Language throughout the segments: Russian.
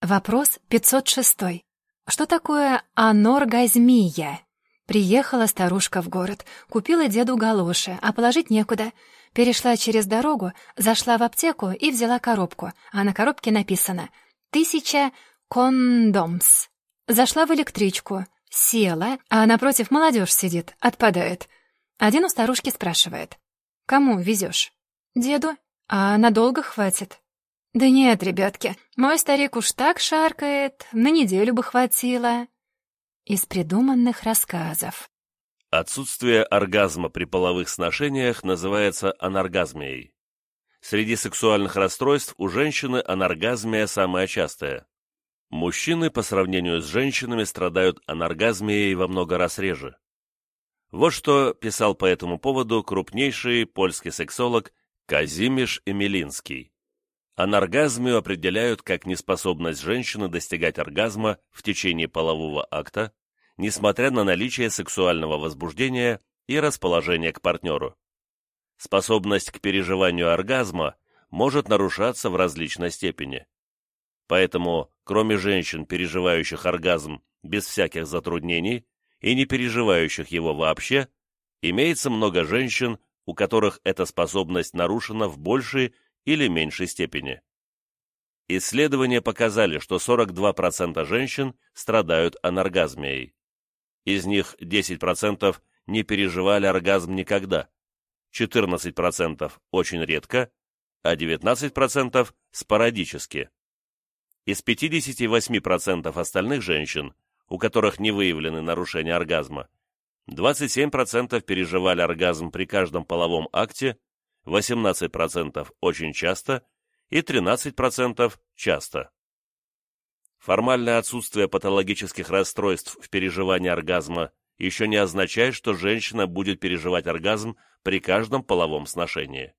Вопрос 506. Что такое аноргазмия? Приехала старушка в город, купила деду галоши, а положить некуда. Перешла через дорогу, зашла в аптеку и взяла коробку, а на коробке написано «Тысяча кондомс». Зашла в электричку, села, а напротив молодежь сидит, отпадает. Один у старушки спрашивает «Кому везешь?» «Деду. А надолго хватит?» «Да нет, ребятки, мой старик уж так шаркает, на неделю бы хватило». Из придуманных рассказов. Отсутствие оргазма при половых сношениях называется аноргазмией. Среди сексуальных расстройств у женщины аноргазмия самая частая. Мужчины по сравнению с женщинами страдают аноргазмией во много раз реже. Вот что писал по этому поводу крупнейший польский сексолог Казимиш Эмилинский. Аноргазмию определяют как неспособность женщины достигать оргазма в течение полового акта, несмотря на наличие сексуального возбуждения и расположения к партнеру. Способность к переживанию оргазма может нарушаться в различной степени. Поэтому, кроме женщин, переживающих оргазм без всяких затруднений и не переживающих его вообще, имеется много женщин, у которых эта способность нарушена в большей или меньшей степени. Исследования показали, что 42% женщин страдают аноргазмией. Из них 10% не переживали оргазм никогда, 14% очень редко, а 19% спорадически. Из 58% остальных женщин, у которых не выявлены нарушения оргазма, 27% переживали оргазм при каждом половом акте 18% очень часто и 13% часто. Формальное отсутствие патологических расстройств в переживании оргазма еще не означает, что женщина будет переживать оргазм при каждом половом сношении.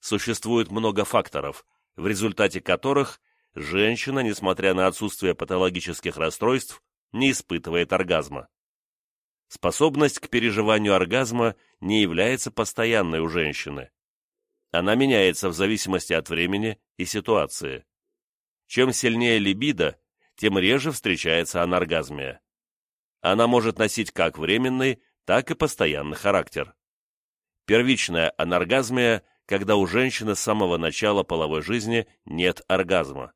Существует много факторов, в результате которых женщина, несмотря на отсутствие патологических расстройств, не испытывает оргазма. Способность к переживанию оргазма не является постоянной у женщины. Она меняется в зависимости от времени и ситуации. Чем сильнее либидо, тем реже встречается аноргазмия. Она может носить как временный, так и постоянный характер. Первичная аноргазмия, когда у женщины с самого начала половой жизни нет оргазма.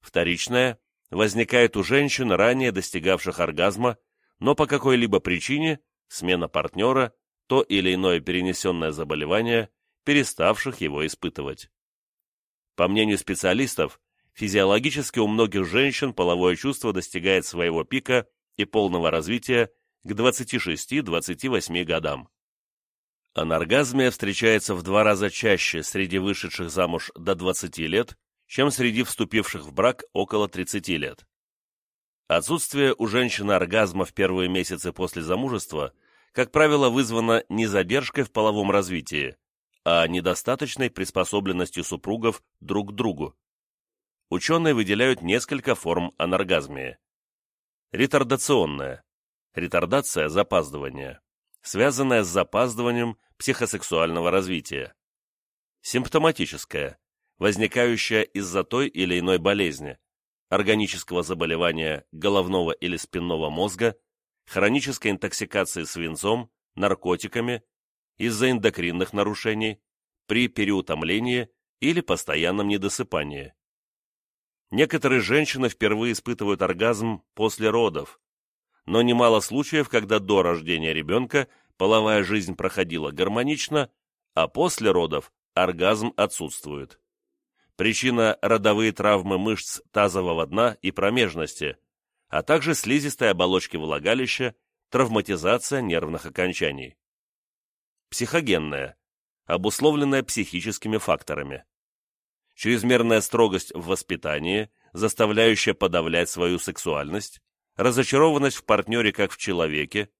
Вторичная возникает у женщин, ранее достигавших оргазма, но по какой-либо причине, смена партнера, то или иное перенесенное заболевание, переставших его испытывать. По мнению специалистов, физиологически у многих женщин половое чувство достигает своего пика и полного развития к 26-28 годам. Аноргазмия встречается в два раза чаще среди вышедших замуж до 20 лет, чем среди вступивших в брак около 30 лет. Отсутствие у женщины оргазма в первые месяцы после замужества, как правило, вызвано не задержкой в половом развитии, а недостаточной приспособленностью супругов друг к другу. Ученые выделяют несколько форм аноргазмии. Ретардационная. Ретардация – запаздывание, связанная с запаздыванием психосексуального развития. Симптоматическая, возникающая из-за той или иной болезни, органического заболевания головного или спинного мозга, хронической интоксикации свинцом, наркотиками, из-за эндокринных нарушений, при переутомлении или постоянном недосыпании. Некоторые женщины впервые испытывают оргазм после родов, но немало случаев, когда до рождения ребенка половая жизнь проходила гармонично, а после родов оргазм отсутствует. Причина – родовые травмы мышц тазового дна и промежности, а также слизистой оболочки влагалища, травматизация нервных окончаний психогенная, обусловленная психическими факторами. Чрезмерная строгость в воспитании, заставляющая подавлять свою сексуальность, разочарованность в партнере как в человеке,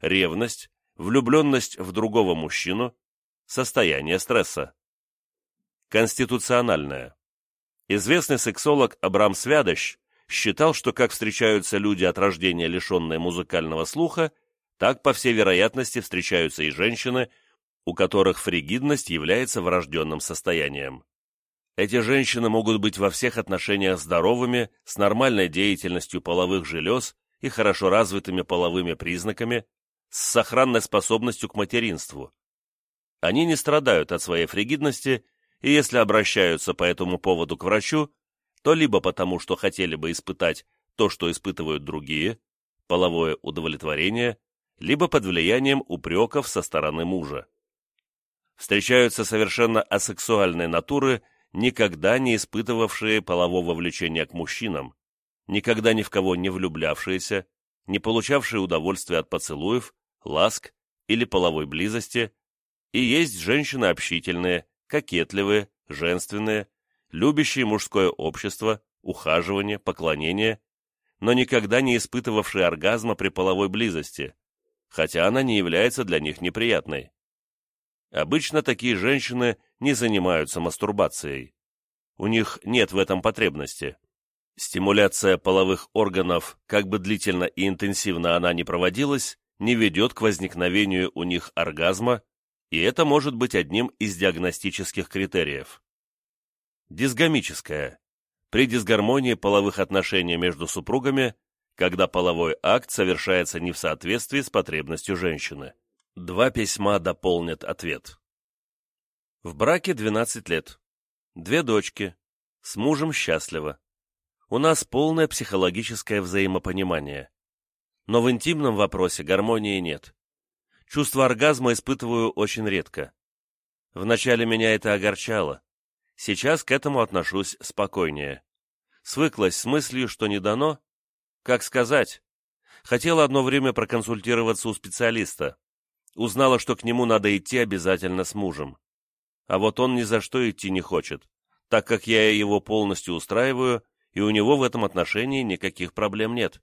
ревность, влюбленность в другого мужчину, состояние стресса. Конституциональная. Известный сексолог Абрам Свядощ считал, что как встречаются люди от рождения лишенные музыкального слуха, так, по всей вероятности, встречаются и женщины, у которых фригидность является врожденным состоянием. Эти женщины могут быть во всех отношениях здоровыми, с нормальной деятельностью половых желез и хорошо развитыми половыми признаками, с сохранной способностью к материнству. Они не страдают от своей фригидности, и если обращаются по этому поводу к врачу, то либо потому, что хотели бы испытать то, что испытывают другие, половое удовлетворение, либо под влиянием упреков со стороны мужа. Встречаются совершенно асексуальные натуры, никогда не испытывавшие полового влечения к мужчинам, никогда ни в кого не влюблявшиеся, не получавшие удовольствия от поцелуев, ласк или половой близости, и есть женщины общительные, кокетливые, женственные, любящие мужское общество, ухаживание, поклонение, но никогда не испытывавшие оргазма при половой близости, хотя она не является для них неприятной. Обычно такие женщины не занимаются мастурбацией. У них нет в этом потребности. Стимуляция половых органов, как бы длительно и интенсивно она ни проводилась, не ведет к возникновению у них оргазма, и это может быть одним из диагностических критериев. Дисгамическая. При дисгармонии половых отношений между супругами, когда половой акт совершается не в соответствии с потребностью женщины. Два письма дополнят ответ. В браке 12 лет. Две дочки. С мужем счастливо. У нас полное психологическое взаимопонимание. Но в интимном вопросе гармонии нет. Чувство оргазма испытываю очень редко. Вначале меня это огорчало. Сейчас к этому отношусь спокойнее. Свыклась с мыслью, что не дано. Как сказать? Хотела одно время проконсультироваться у специалиста. Узнала, что к нему надо идти обязательно с мужем. А вот он ни за что идти не хочет, так как я его полностью устраиваю, и у него в этом отношении никаких проблем нет.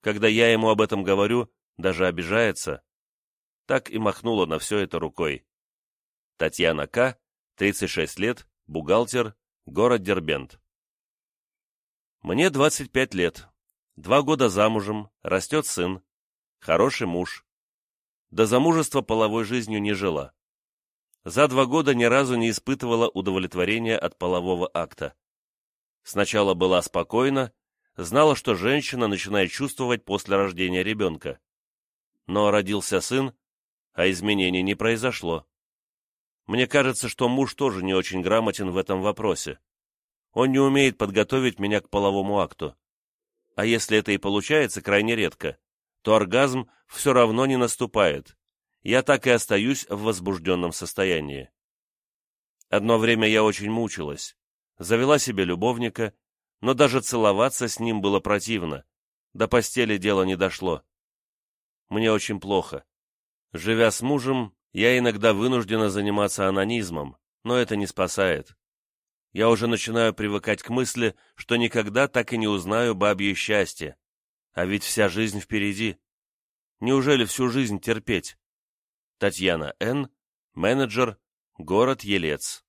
Когда я ему об этом говорю, даже обижается. Так и махнула на все это рукой. Татьяна К., 36 лет, бухгалтер, город Дербент. Мне 25 лет. Два года замужем, растет сын, хороший муж, до замужества половой жизнью не жила. За два года ни разу не испытывала удовлетворения от полового акта. Сначала была спокойна, знала, что женщина начинает чувствовать после рождения ребенка. Но родился сын, а изменений не произошло. Мне кажется, что муж тоже не очень грамотен в этом вопросе. Он не умеет подготовить меня к половому акту. А если это и получается крайне редко, то оргазм все равно не наступает. Я так и остаюсь в возбужденном состоянии. Одно время я очень мучилась. Завела себе любовника, но даже целоваться с ним было противно. До постели дело не дошло. Мне очень плохо. Живя с мужем, я иногда вынуждена заниматься анонизмом, но это не спасает. Я уже начинаю привыкать к мысли, что никогда так и не узнаю бабье счастье, а ведь вся жизнь впереди. Неужели всю жизнь терпеть? Татьяна Н., менеджер, город Елец.